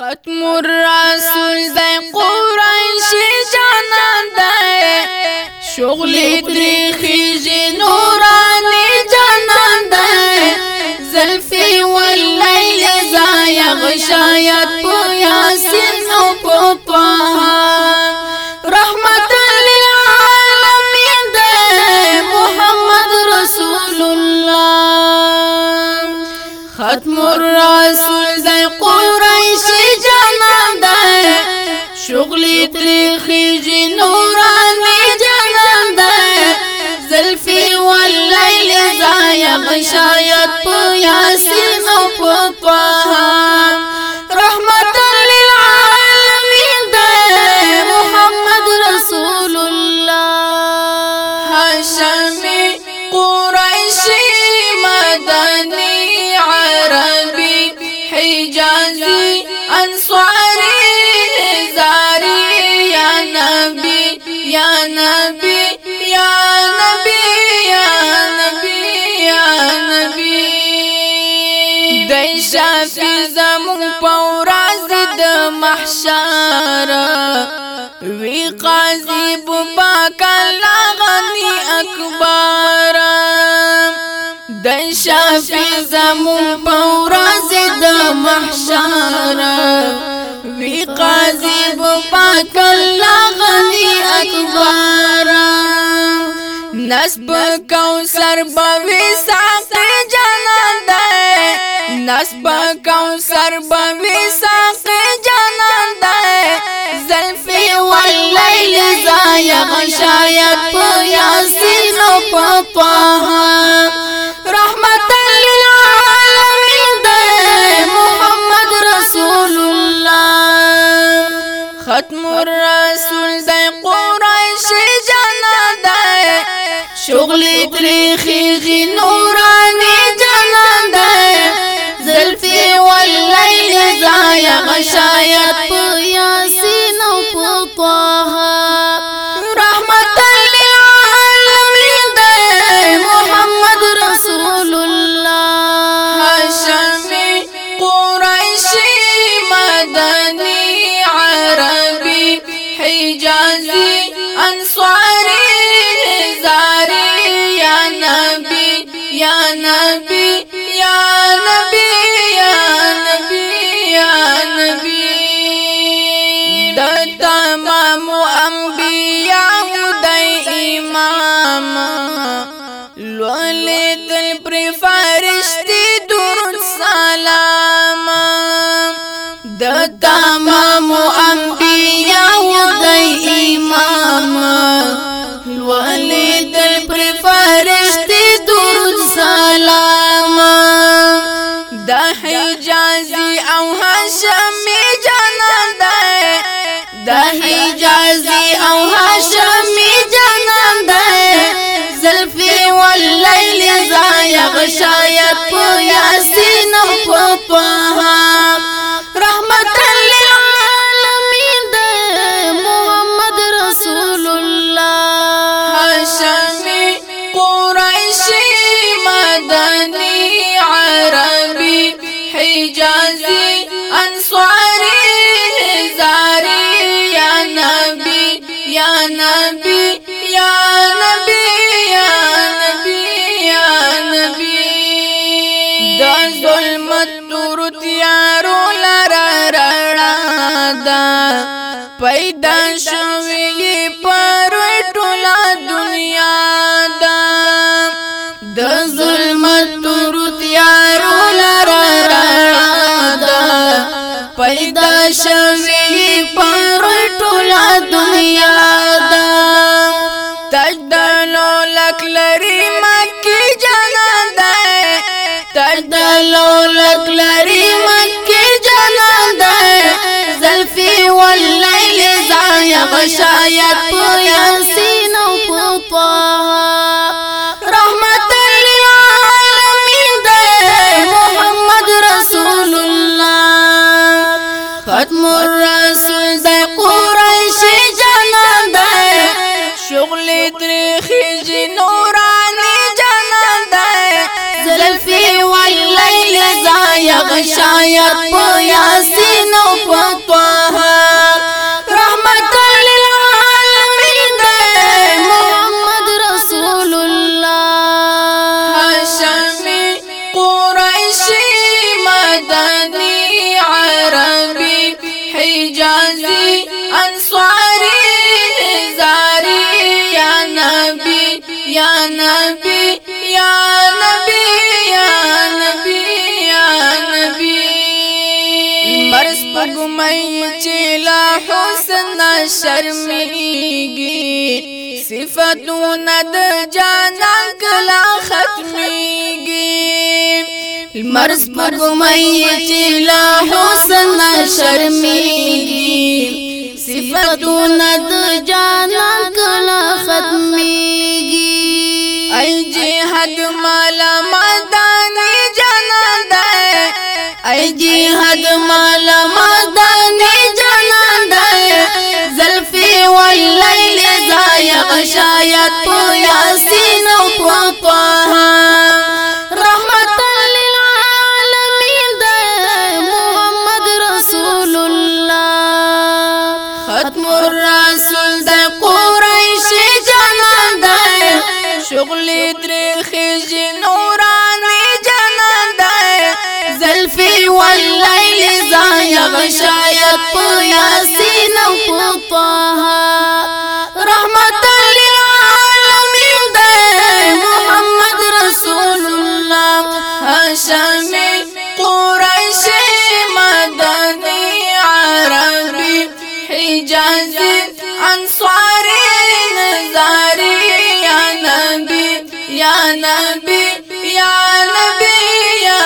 ختم الرسول دی قریش جانان دی. شغلی تری خیجی نورانی جانان دی. زلفی واللیل زایغ شاید پو زمون پوراز د محشر. وی قاضی بابا کلا غنی اکبر. دای شافی زمون پوراز د محشر. وی قاضی بابا کلا غنی اکبر. نسب کوثر بوي ساق جانان نس بکاؤں سر بوی ساق جانان دائے زلفی واللیل زایا غشایا پویا سینو پاپا رحمت للعالمین دائے محمد رسول اللہ ختم الرسول دائے قرائش جانان دائے شغلی تریخی غینا مدنی عربی حجازی انصاری زاری یا نبی یا نبی تمام انبیاء د امام. لولې تل پر فرشتي درود سلام. د حجازي او هاشمي حجازي انصاري زاري يا نبي يا نبي يا نبي يا نبي يا نبي. دا ظلمت تورت یارو پیدا شوی پر ټولا دنیا دا تجدلو لک لری مکی ده تجدلو لک لری مکی جانا ده زلفی واللیل زایغ شاید شاید پو یاسین پګمای چې لا حسن شرمېږي صفاتونه د جانا کلا ختمېږي مرز پګمای چې لا حسن شرمېږي صفاتونه د جانا کلا ختمېږي ای جهاد مال مدانی جنان ده ای جهاد مال شايت ياسين وطه رحمة للعالمين. ده محمد رسول الله. ختم الرسول ده قريش جنان شغل درخج نوراني جنان ده زلفي والليل زايغ شايت ياسين وطه رحمة هاشمي قريشي مدني عربي حجازي أنصاري نزاري يا نبي يا نبي يا نبي يا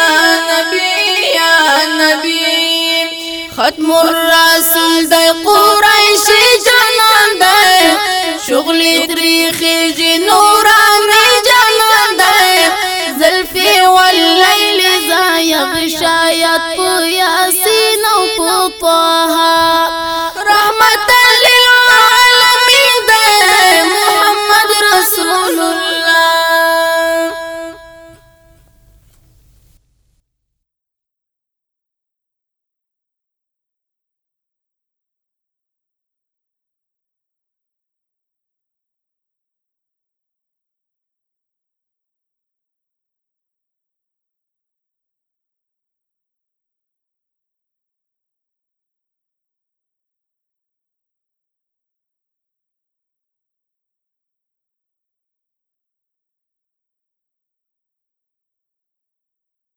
نبي يا نبي ختم الرسول دای قریش جنان دای شغل تریخی উপহার